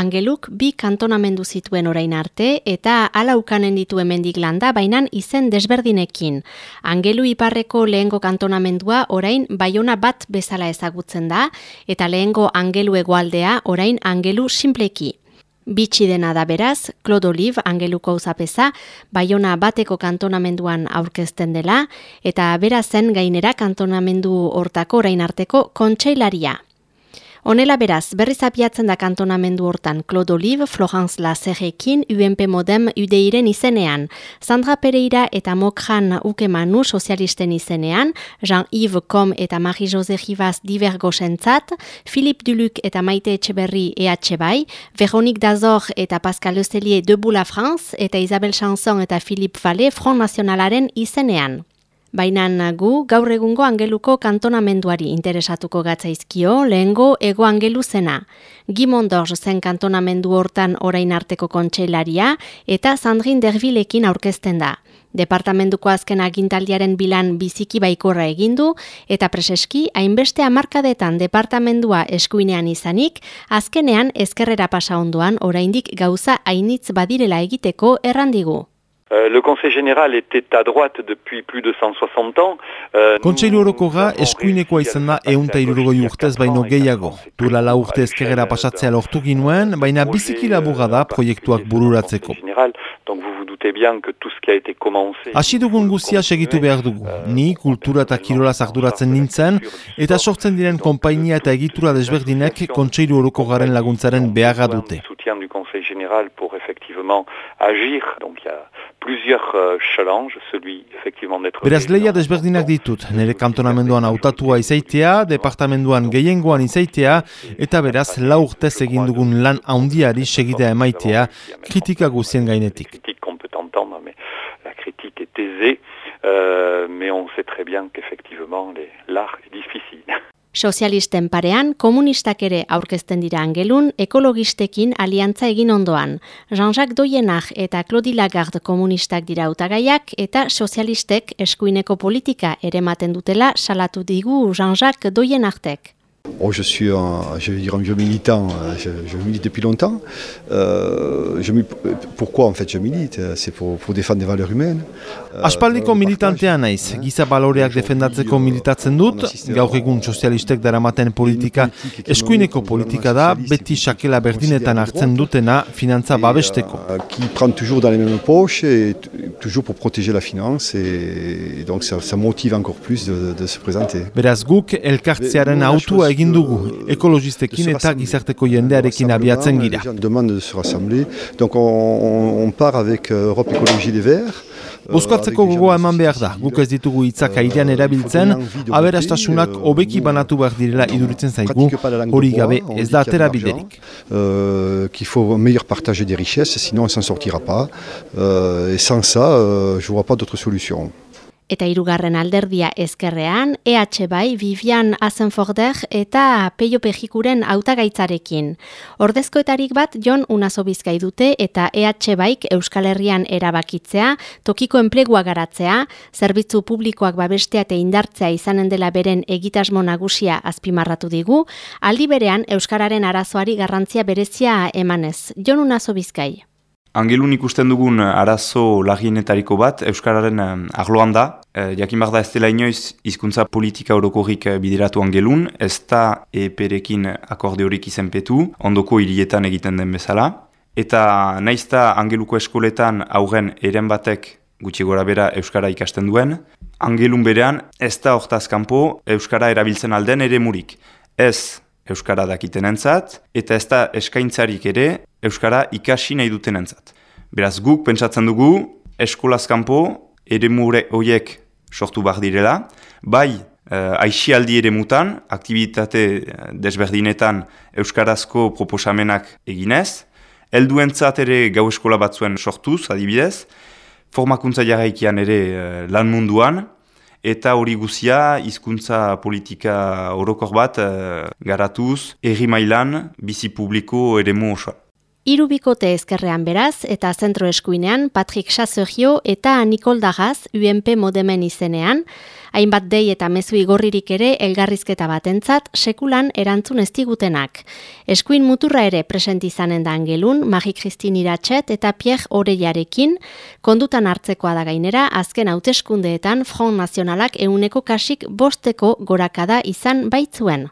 Angeluk bi kantonamendu zituen orain arte eta ala ukanen ditu hemendik landa bainan izen desberdinekin. Angelu iparreko lehengo kantonamendua orain baiona bat bezala ezagutzen da eta lehengo angelu egoaldea orain angelu simpleki. Bitsi dena da beraz, Claude Olive angeluko uzapeza, baiona bateko kantonamenduan aurkezten dela, eta berazen gainera kantonamendu hortako orain arteko kontseilaria. Honela beraz, berriz apiatzen da kantonamendu hortan Claude Olive, Florence Lazerrekin, UNP Modem UDIren izenean, Sandra Pereira eta Mokran Ukemanu sozialisten izenean, Jean-Yves Com eta Marie-José Rivas divergo sentzat, Philippe Duluc eta Maite Etxeberri EH bai, Véronique Dazor eta Pascal Eustelier de Boula France eta Isabel Chanson eta Philippe Vallée Front Nationalaren izenean. Baina gu gaur egungo angeluko kantonamenduari interesatuko gatzaizkio lehengo ego angelu zena. Gimondor zen kantonamendu hortan orain arteko kontseilaria eta Sandrin Dervilekin aurkezten da. Departamentuko azken agintaldiaren bilan biziki baikorra egindu eta preseski hainbeste hamarkadetan departamendua eskuinean izanik, azkenean ezkerrera pasa ondoan oraindik gauza hainitz badirela egiteko errandigu. Euh, le Conseil général était à droite depuis plus de 160 ans. Euh, Kontseilu orokoga eskuinekoa izan da eunta irurgoi urtez baino gehiago. Dula la urte ezkerera pasatzea lortu ginuen, baina biziki laburra da proiektuak bururatzeko. Donc vous vous doutez bien que tout ce qui a été commencé... Dugun guzia segitu behar dugu. Ni kultura eta kirola arduratzen nintzen, eta sortzen diren konpainia eta egitura desberdinek Kontseilu orokogaren laguntzaren beharra dute. Du Conseil général pour effectivement agir. Donc il y a plusieurs euh, challenges, celui effectivement d'être... Beraz leia desberdinak ditut, nire kantonamenduan hautatua izaitea, departamenduan gehiengoan izaitea, eta beraz laurtez egin dugun lan handiari segidea emaitea, kritika guzien gainetik. Sozialisten parean, komunistak ere aurkezten dira angelun, ekologistekin aliantza egin ondoan. Jean-Jacques Doienak eta Claudie Lagarde komunistak dira utagaiak eta sozialistek eskuineko politika ere maten dutela salatu digu Jean-Jacques Doienaktek. Oh, je suis un, je vais dire un vieux militant, je, je milite depuis longtemps. Euh, je, pourquoi en fait je milite C'est pour, pour défendre des valeurs humaines. Euh, Aspaldiko militantea naiz, giza baloreak defendatzeko militatzen dut, gaur egun sozialistek daramaten politika eskuineko politika da, beti sakela berdinetan hartzen dutena finantza babesteko. Euh, qui prend toujours dans les mêmes poches et toujours pour protéger la finance et, et donc ça, ça motive encore plus de, de se présenter. Beraz guk elkartzearen autua egin dugu, ekologistekin eta gizarteko jendearekin abiatzen gira. demande de se rassembler. Donc on, on part avec euh, Europe Écologie des Verts. Euh, Bozkatzeko gogoa eman behar da, guk ez ditugu hitzak airean erabiltzen, aberastasunak hobeki banatu behar direla iduritzen zaigu, hori gabe ez da atera biderik. Euh, qu'il faut meilleur partager des richesses, sinon on s'en sortira pas. Euh, et sans ça, euh, je vois pas d'autre solution. Eta hirugarren alderdia ezkerrean, EH bai Vivian Azenforder eta Peio Pejikuren hautagaitzarekin. Ordezkoetarik bat Jon Unazobizkai dute eta EH baik Euskal Herrian erabakitzea, tokiko enplegua garatzea, zerbitzu publikoak babestea eta indartzea izanen dela beren egitasmo nagusia azpimarratu digu, aldi berean Euskararen arazoari garrantzia berezia emanez. Jon Unazobizkai. Angelun ikusten dugun arazo lagienetariko bat, Euskararen arloan da. E, jakin behar da ez dela inoiz hizkuntza politika orokorrik bideratu Angelun, ez da EPR-ekin akorde horik izenpetu, ondoko hirietan egiten den bezala. Eta naizta Angeluko eskoletan aurren eren batek gutxi gora bera Euskara ikasten duen, Angelun berean ez da hortaz kanpo Euskara erabiltzen alden ere murik. Ez Euskara dakiten entzat, eta ez da eskaintzarik ere Euskara ikasi nahi duten entzat. Beraz guk pentsatzen dugu, eskolazkampo ere mure horiek sortu behar direla, bai eh, aixialdi ere mutan, aktivitate eh, desberdinetan Euskarazko proposamenak eginez, helduentzat ere gau eskola batzuen sortuz, adibidez, formakuntza jarraikian ere eh, lan munduan, eta hori guzia hizkuntza politika orokor bat garatuz, erri mailan, bizi publiko ere mu osoan. Irubikote ezkerrean beraz eta zentro eskuinean Patrick Chasserio eta Nicole Dagaz UNP modemen izenean, hainbat dei eta mezu igorririk ere elgarrizketa batentzat sekulan erantzun estigutenak. Eskuin muturra ere present izanen da angelun, Marie Christine Iratxet eta Pierre Oreiarekin, kondutan hartzekoa da gainera, azken hauteskundeetan Front Nazionalak euneko kasik bosteko gorakada izan baitzuen.